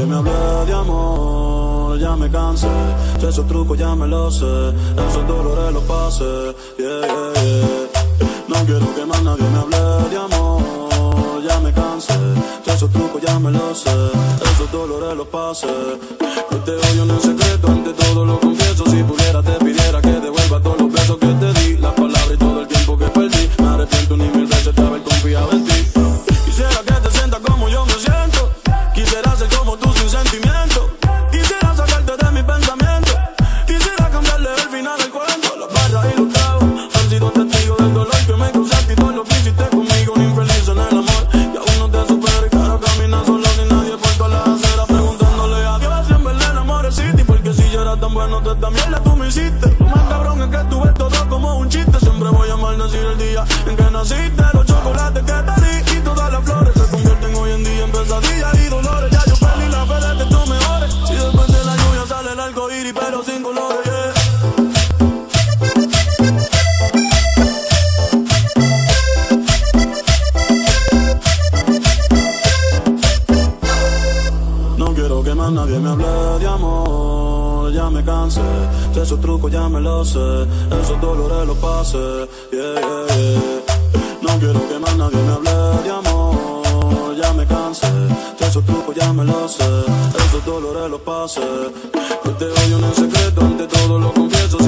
que nadie me hable de amor, ya me cansé. De esos trucos ya me lo sé, esos dolores los pasé. Yeah, yeah. No quiero que más nadie me hable de amor, ya me cansé. De esos trucos ya me lo sé, esos dolores los pasé. No te odio en secreto, ante todo lo confieso. Si pudiera te pidiera que devuelva todos los besos que te di, las te también la tú me hiciste. Lo más cabrón es que tú ves todo como un chiste. Siempre voy a maldecir el día en que naciste. Los chocolates que te di y todas las flores se convierten hoy en día en pesadillas y dolores. Ya yo perdí la fe de que tú mejores. Si después de la lluvia sale el arco iris, pero sin colores. No quiero que más nadie me hable de amor, ya me cansé. De esos trucos ya me lo sé, esos dolores los pasé. Yeah, yeah. No quiero que más nadie me hable de amor, ya me cansé. De esos trucos ya me lo sé, esos dolores los pasé. No te odio en secreto, ante todo lo confieso.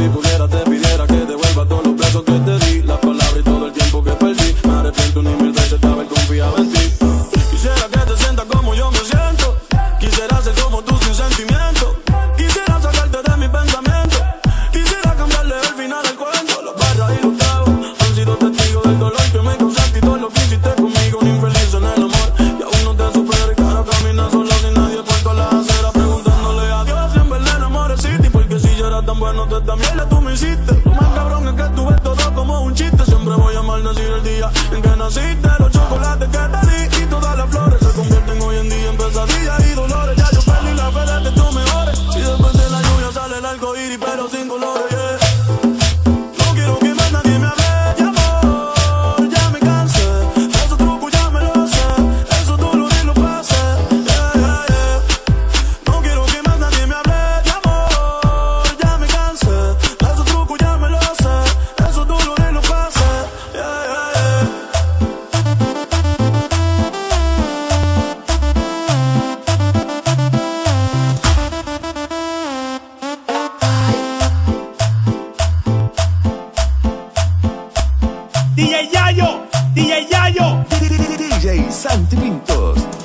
Yayo, DJ Yayo, DJ Santi Pintos.